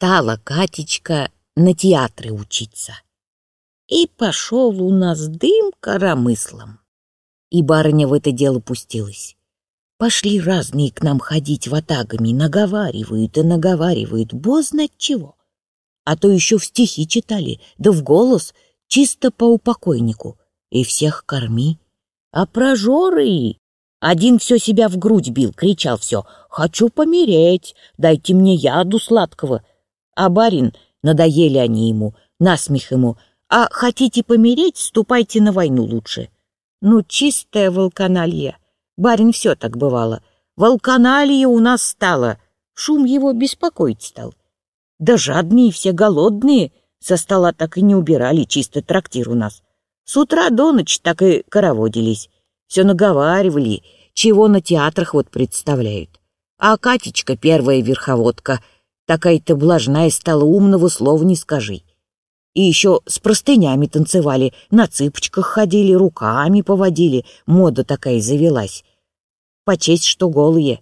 стала Катечка на театры учиться. И пошел у нас дым коромыслом. И барыня в это дело пустилась. Пошли разные к нам ходить ватагами, наговаривают и наговаривают, бо знать чего. А то еще в стихи читали, да в голос, чисто по упокойнику. И всех корми. А прожоры один все себя в грудь бил, кричал все «Хочу помереть, дайте мне яду сладкого». А барин, надоели они ему, насмех ему, «А хотите помереть, ступайте на войну лучше». Ну, чистая волканалья. Барин все так бывало. Волканалья у нас стало. Шум его беспокоить стал. Да жадные все голодные. Со стола так и не убирали, чисто трактир у нас. С утра до ночи так и короводились все наговаривали, чего на театрах вот представляют. А Катечка, первая верховодка, такая-то блажная стала, умного слова не скажи. И еще с простынями танцевали, на цыпочках ходили, руками поводили, мода такая завелась. Почесть, что голые.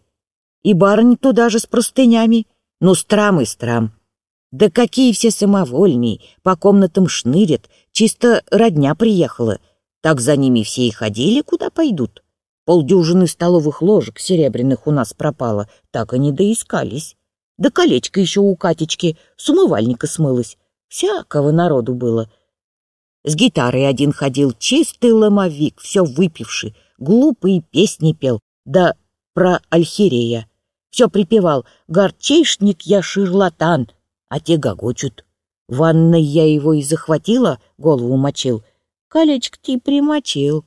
И барыни туда же с простынями, ну, страм и страм. Да какие все самовольные, по комнатам шнырят, чисто родня приехала — так за ними все и ходили, куда пойдут. Полдюжины столовых ложек серебряных у нас пропало, так они доискались. Да колечко еще у Катечки с умывальника смылось. Всякого народу было. С гитарой один ходил, чистый ломовик, все выпивший, глупые песни пел, да про Альхирея. Все припевал «Горчишник я шарлатан», а те гогочут. Ванной я его и захватила, голову мочил — колечко ты примочил.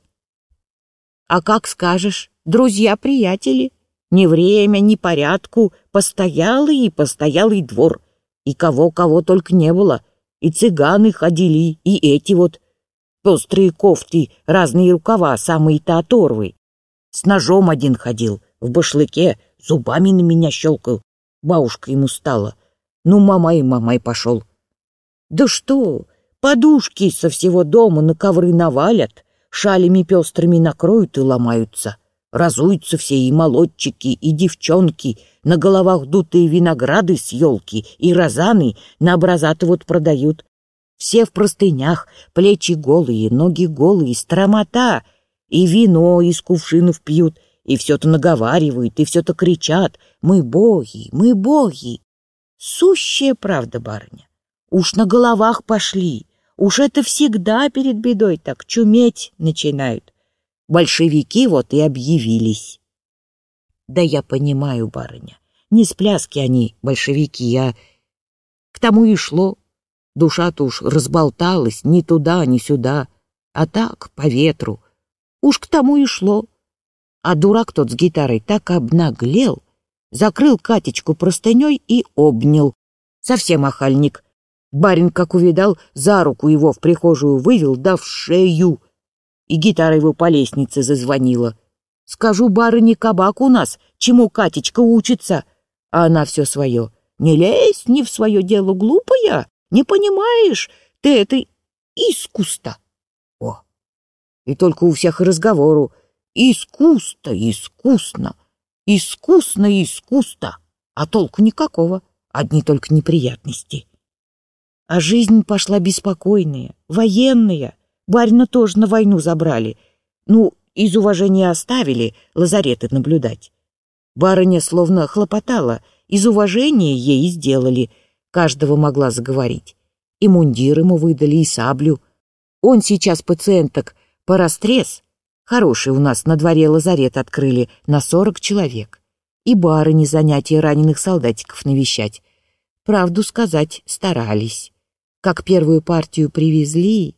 А как скажешь, друзья-приятели, ни время, ни порядку, постоялый и постоялый двор, и кого-кого только не было, и цыганы ходили, и эти вот пестрые кофты, разные рукава, самые-то оторвы. С ножом один ходил, в башлыке, зубами на меня щелкал. Бабушка ему стала. Ну, мама и мамай пошел. Да что, Подушки со всего дома на ковры навалят, шалями пестрыми накроют и ломаются. Разуются все и молодчики, и девчонки, на головах дутые винограды с елки, и розаны на образаты вот продают. Все в простынях, плечи голые, ноги голые, стромота, и вино из кувшинов пьют, и все-то наговаривают, и все-то кричат «Мы боги, мы боги!» Сущая правда, барыня. Уж на головах пошли, Уж это всегда перед бедой так чуметь начинают. Большевики вот и объявились. Да я понимаю, барыня, не с пляски они, большевики, а к тому и шло. Душа-то уж разболталась ни туда, ни сюда, а так, по ветру. Уж к тому и шло. А дурак тот с гитарой так обнаглел, закрыл Катечку простыней и обнял. Совсем охальник — Барин, как увидал, за руку его в прихожую вывел, да в шею. И гитара его по лестнице зазвонила. Скажу барыне кабак у нас, чему Катечка учится. А она все свое. Не лезь не в свое дело, глупая. Не понимаешь, ты это искусство. О, и только у всех разговору. Искусство, искусно, искусно, искусство. А толку никакого, одни только неприятности. А жизнь пошла беспокойная, военная. Барина тоже на войну забрали. Ну, из уважения оставили лазареты наблюдать. Барыня словно хлопотала, из уважения ей сделали. Каждого могла заговорить. И мундир ему выдали, и саблю. Он сейчас пациенток по растрез. Хороший у нас на дворе лазарет открыли на сорок человек. И барыни занятия раненых солдатиков навещать. Правду сказать старались как первую партию привезли,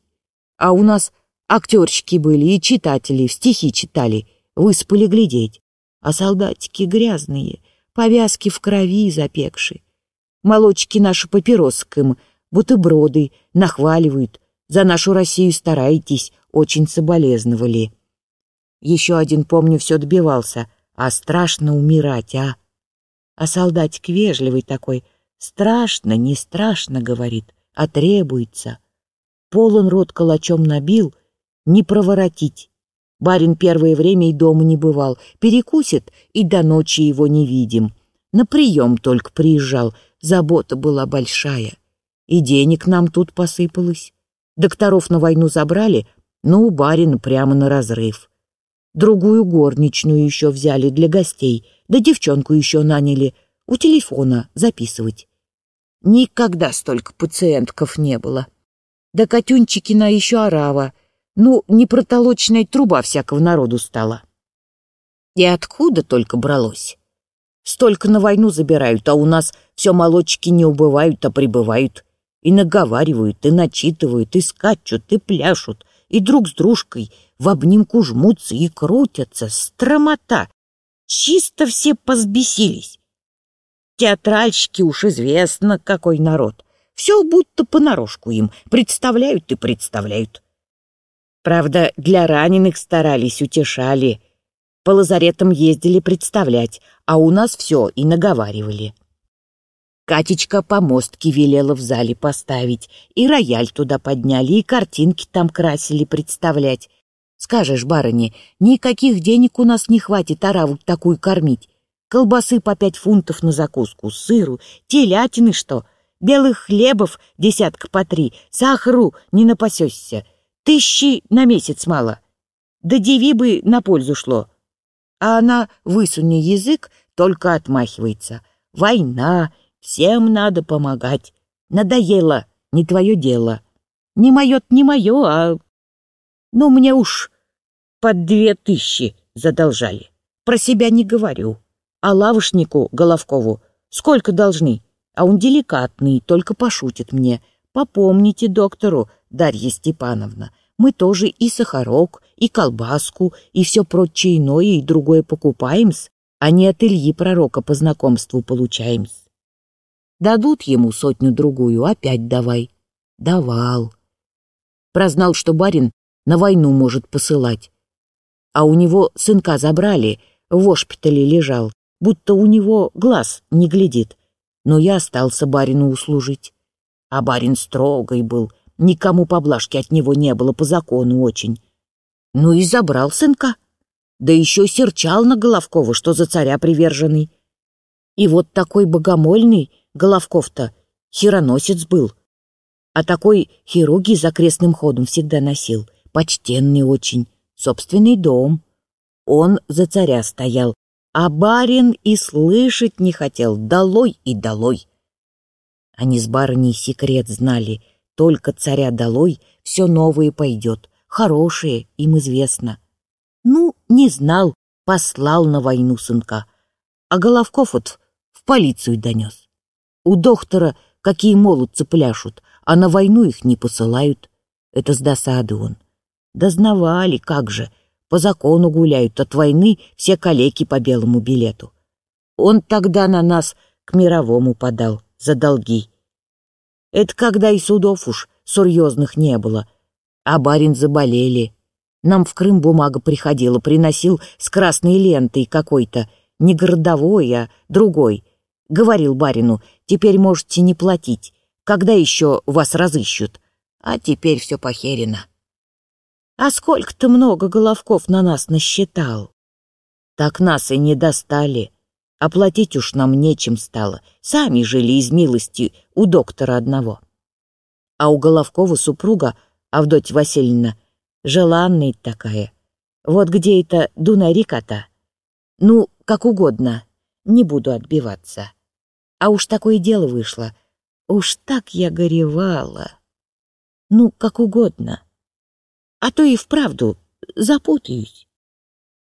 а у нас актерщики были и читатели, стихи читали, выспали глядеть, а солдатики грязные, повязки в крови запекши. Молочки наши папироском, бутерброды нахваливают, за нашу Россию старайтесь, очень соболезновали. Еще один, помню, все добивался, а страшно умирать, а? А солдатик вежливый такой, страшно, не страшно, говорит а требуется. Полон рот калачом набил, не проворотить. Барин первое время и дома не бывал, перекусит, и до ночи его не видим. На прием только приезжал, забота была большая. И денег нам тут посыпалось. Докторов на войну забрали, но у барина прямо на разрыв. Другую горничную еще взяли для гостей, да девчонку еще наняли у телефона записывать. Никогда столько пациентков не было. Да Катюнчикина еще орава. Ну, не протолочная труба всякого народу стала. И откуда только бралось? Столько на войну забирают, а у нас все молочки не убывают, а прибывают. И наговаривают, и начитывают, и скачут, и пляшут, и друг с дружкой в обнимку жмутся и крутятся. Стромота! Чисто все позбесились. Театральщики уж известно, какой народ. Все будто понарошку им. Представляют и представляют. Правда, для раненых старались, утешали. По лазаретам ездили представлять, а у нас все и наговаривали. Катечка помостки велела в зале поставить, и рояль туда подняли, и картинки там красили представлять. Скажешь, барыне, никаких денег у нас не хватит ораву такую кормить. Колбасы по пять фунтов на закуску, сыру, телятины что, белых хлебов десятка по три, сахару не напасешься. Тысячи на месяц мало. Да деви бы на пользу шло. А она, высуни язык, только отмахивается. Война, Всем надо помогать. Надоело, не твое дело. Не мое не мое, а... Ну, мне уж под две тысячи задолжали. Про себя не говорю. А лавушнику Головкову сколько должны? А он деликатный, только пошутит мне. Попомните доктору, Дарья Степановна, мы тоже и сахарок, и колбаску, и все прочее иное и другое покупаем-с, а не от Ильи Пророка по знакомству получаем-с. Дадут ему сотню-другую, опять давай. Давал. Прознал, что барин на войну может посылать. А у него сынка забрали, в ошпитале лежал, будто у него глаз не глядит. Но я остался барину услужить. А барин строгой был, никому поблажки от него не было, по закону очень. Ну и забрал сынка. Да еще серчал на Головкова, что за царя приверженный. И вот такой богомольный Головков-то хироносец был. А такой хирургий за крестным ходом всегда носил, почтенный очень, собственный дом. Он за царя стоял, а барин и слышать не хотел, долой и долой. Они с барыней секрет знали, только царя долой все новое пойдет, хорошее им известно. Ну, не знал, послал на войну сынка, а Головков вот в полицию донес. У доктора какие молодцы пляшут, а на войну их не посылают. Это с досады он. Дознавали, как же. По закону гуляют, от войны все калеки по белому билету. Он тогда на нас к мировому подал за долги. Это когда и судов уж серьезных не было. А барин заболели. Нам в Крым бумага приходила, приносил с красной лентой какой-то, не городовой, а другой — Говорил барину, теперь можете не платить. Когда еще вас разыщут? А теперь все похерено. А сколько-то много головков на нас насчитал. Так нас и не достали. Оплатить уж нам нечем стало. Сами жили из милости у доктора одного. А у Головкова супруга, Авдотья Васильевна, желанная такая. Вот где это Дунай-река-то? Ну, как угодно, не буду отбиваться. А уж такое дело вышло. Уж так я горевала. Ну, как угодно. А то и вправду запутаюсь.